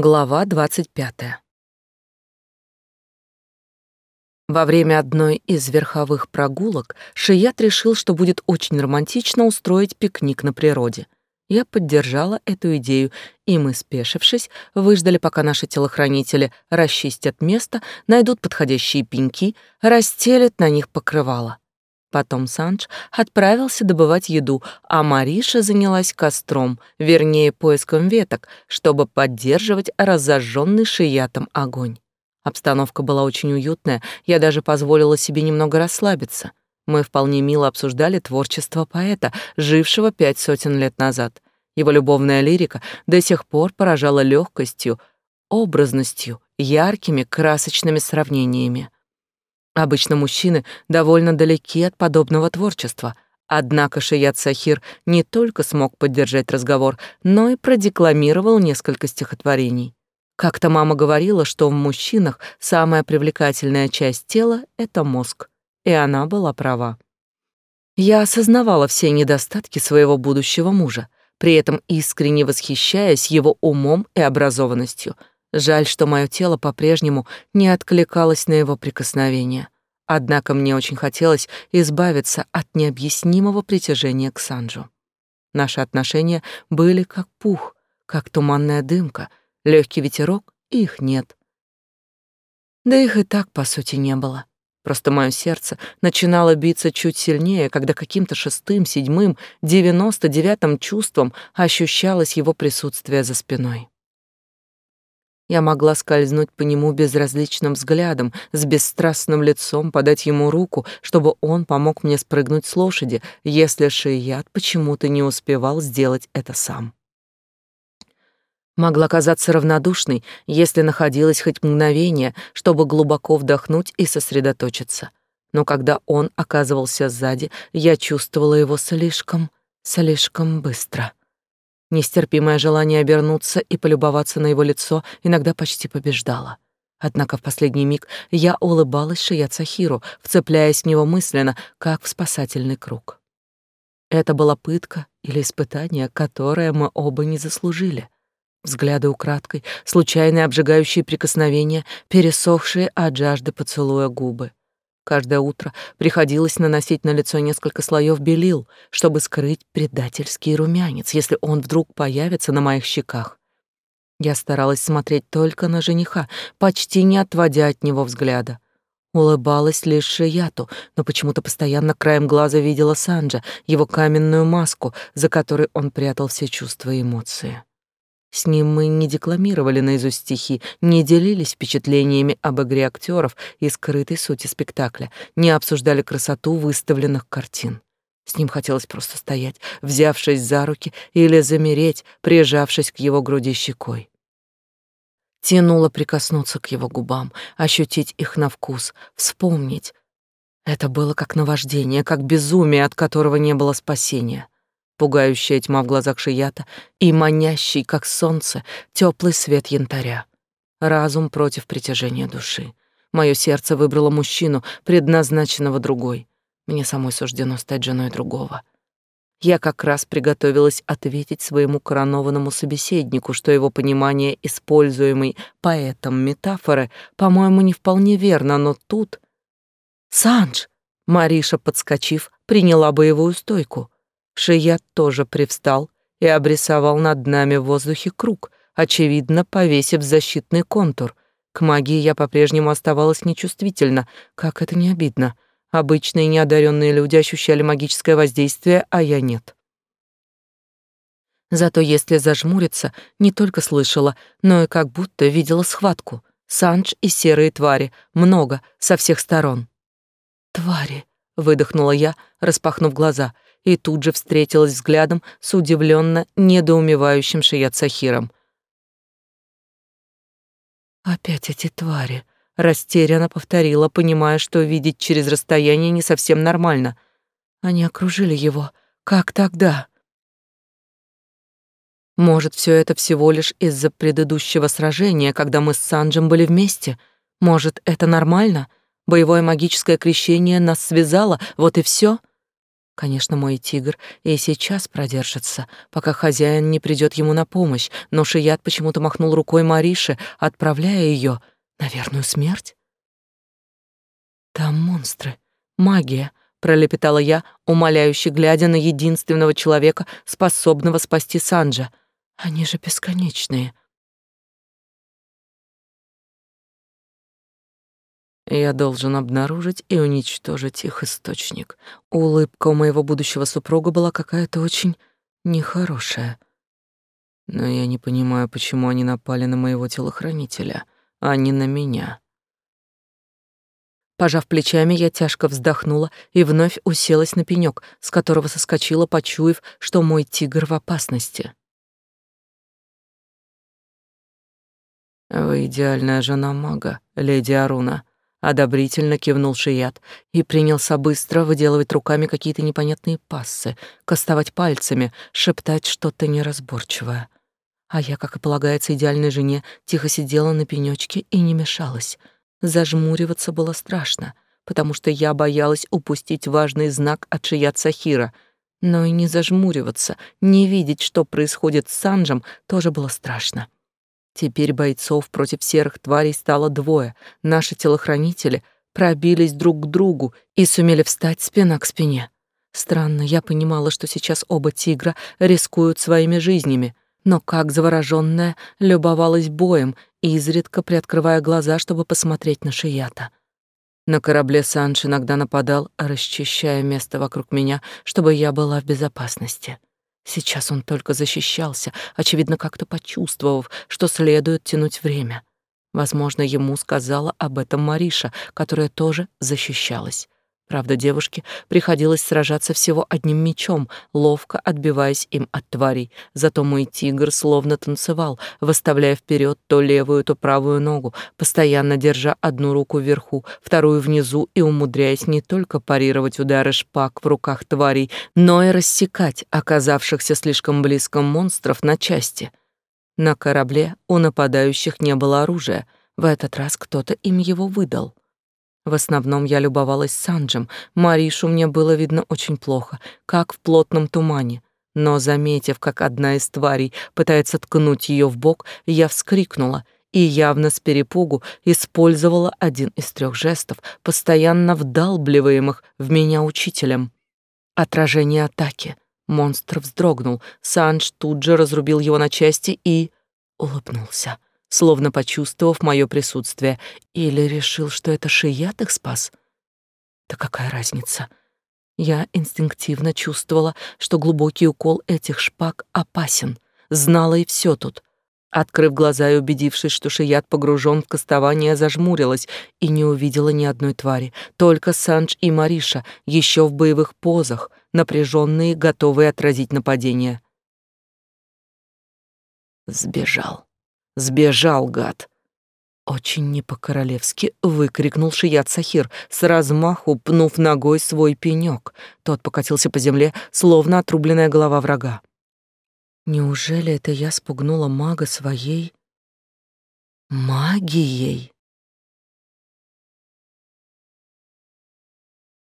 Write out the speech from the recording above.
Глава 25. Во время одной из верховых прогулок Шият решил, что будет очень романтично устроить пикник на природе. Я поддержала эту идею, и мы, спешившись, выждали, пока наши телохранители расчистят место, найдут подходящие пеньки, расстелят на них покрывало. Потом Санж отправился добывать еду, а Мариша занялась костром, вернее, поиском веток, чтобы поддерживать разожженный шиятом огонь. Обстановка была очень уютная, я даже позволила себе немного расслабиться. Мы вполне мило обсуждали творчество поэта, жившего пять сотен лет назад. Его любовная лирика до сих пор поражала легкостью, образностью, яркими красочными сравнениями. Обычно мужчины довольно далеки от подобного творчества. Однако Шият Сахир не только смог поддержать разговор, но и продекламировал несколько стихотворений. Как-то мама говорила, что в мужчинах самая привлекательная часть тела — это мозг. И она была права. Я осознавала все недостатки своего будущего мужа, при этом искренне восхищаясь его умом и образованностью — Жаль, что мое тело по-прежнему не откликалось на его прикосновения. Однако мне очень хотелось избавиться от необъяснимого притяжения к Санджу. Наши отношения были как пух, как туманная дымка, легкий ветерок, и их нет. Да их и так, по сути, не было. Просто мое сердце начинало биться чуть сильнее, когда каким-то шестым, седьмым, девяносто девятым чувством ощущалось его присутствие за спиной. Я могла скользнуть по нему безразличным взглядом, с бесстрастным лицом подать ему руку, чтобы он помог мне спрыгнуть с лошади, если Шият почему-то не успевал сделать это сам. Могла казаться равнодушной, если находилась хоть мгновение, чтобы глубоко вдохнуть и сосредоточиться. Но когда он оказывался сзади, я чувствовала его слишком, слишком быстро. Нестерпимое желание обернуться и полюбоваться на его лицо иногда почти побеждало. Однако в последний миг я улыбалась Шият Сахиру, вцепляясь в него мысленно, как в спасательный круг. Это была пытка или испытание, которое мы оба не заслужили. Взгляды украдкой, случайные обжигающие прикосновения, пересохшие от жажды поцелуя губы. Каждое утро приходилось наносить на лицо несколько слоев белил, чтобы скрыть предательский румянец, если он вдруг появится на моих щеках. Я старалась смотреть только на жениха, почти не отводя от него взгляда. Улыбалась лишь Шияту, но почему-то постоянно краем глаза видела Санджа, его каменную маску, за которой он прятал все чувства и эмоции. С ним мы не декламировали наизусть стихи, не делились впечатлениями об игре актеров и скрытой сути спектакля, не обсуждали красоту выставленных картин. С ним хотелось просто стоять, взявшись за руки, или замереть, прижавшись к его груди щекой. Тянуло прикоснуться к его губам, ощутить их на вкус, вспомнить. Это было как наваждение, как безумие, от которого не было спасения пугающая тьма в глазах Шията и манящий, как солнце, теплый свет янтаря. Разум против притяжения души. Мое сердце выбрало мужчину, предназначенного другой. Мне самой суждено стать женой другого. Я как раз приготовилась ответить своему коронованному собеседнику, что его понимание используемой поэтом метафоры, по-моему, не вполне верно, но тут... «Санж!» — Мариша, подскочив, приняла боевую стойку — Шият тоже привстал и обрисовал над нами в воздухе круг, очевидно, повесив защитный контур. К магии я по-прежнему оставалась нечувствительна, как это не обидно. Обычные неодаренные люди ощущали магическое воздействие, а я нет. Зато если зажмуриться, не только слышала, но и как будто видела схватку. Санж и серые твари, много, со всех сторон. «Твари!» — выдохнула я, распахнув глаза — и тут же встретилась взглядом с удивленно недоумевающим Шият Сахиром. «Опять эти твари», — растерянно повторила, понимая, что видеть через расстояние не совсем нормально. Они окружили его. Как тогда? Может, все это всего лишь из-за предыдущего сражения, когда мы с Санджем были вместе? Может, это нормально? Боевое магическое крещение нас связало, вот и все. Конечно, мой тигр и сейчас продержится, пока хозяин не придет ему на помощь, но Шият почему-то махнул рукой Марише, отправляя ее на верную смерть. Там монстры, магия, пролепетала я, умоляюще глядя на единственного человека, способного спасти Санджа. Они же бесконечные. Я должен обнаружить и уничтожить их источник. Улыбка у моего будущего супруга была какая-то очень нехорошая. Но я не понимаю, почему они напали на моего телохранителя, а не на меня. Пожав плечами, я тяжко вздохнула и вновь уселась на пенёк, с которого соскочила, почуяв, что мой тигр в опасности. «Вы идеальная жена мага, леди Аруна», Одобрительно кивнул Шият и принялся быстро выделывать руками какие-то непонятные пассы, кастовать пальцами, шептать что-то неразборчивое. А я, как и полагается идеальной жене, тихо сидела на пенечке и не мешалась. Зажмуриваться было страшно, потому что я боялась упустить важный знак от Шият Сахира. Но и не зажмуриваться, не видеть, что происходит с Санджем, тоже было страшно. Теперь бойцов против серых тварей стало двое. Наши телохранители пробились друг к другу и сумели встать спина к спине. Странно, я понимала, что сейчас оба тигра рискуют своими жизнями, но как заворожённая любовалась боем, изредка приоткрывая глаза, чтобы посмотреть на Шията. На корабле Санш иногда нападал, расчищая место вокруг меня, чтобы я была в безопасности. Сейчас он только защищался, очевидно, как-то почувствовав, что следует тянуть время. Возможно, ему сказала об этом Мариша, которая тоже защищалась. Правда, девушке приходилось сражаться всего одним мечом, ловко отбиваясь им от тварей. Зато мой тигр словно танцевал, выставляя вперед то левую, то правую ногу, постоянно держа одну руку вверху, вторую внизу и умудряясь не только парировать удары шпаг в руках тварей, но и рассекать оказавшихся слишком близко монстров на части. На корабле у нападающих не было оружия. В этот раз кто-то им его выдал. В основном я любовалась Санджем. Маришу мне было видно очень плохо, как в плотном тумане. Но, заметив, как одна из тварей пытается ткнуть ее в бок, я вскрикнула и явно с перепугу использовала один из трех жестов, постоянно вдалбливаемых в меня учителем. Отражение атаки. Монстр вздрогнул. Санж тут же разрубил его на части и улыбнулся словно почувствовав мое присутствие, или решил, что это Шият их спас. Да какая разница? Я инстинктивно чувствовала, что глубокий укол этих шпаг опасен, знала и все тут. Открыв глаза и убедившись, что Шият погружен в кастование, зажмурилась и не увидела ни одной твари, только Санж и Мариша, еще в боевых позах, напряженные, готовые отразить нападение. Сбежал. Сбежал, гад. Очень не по-королевски выкрикнул Шият Сахир, с размаху пнув ногой свой пенек. Тот покатился по земле, словно отрубленная голова врага. Неужели это я спугнула мага своей магией?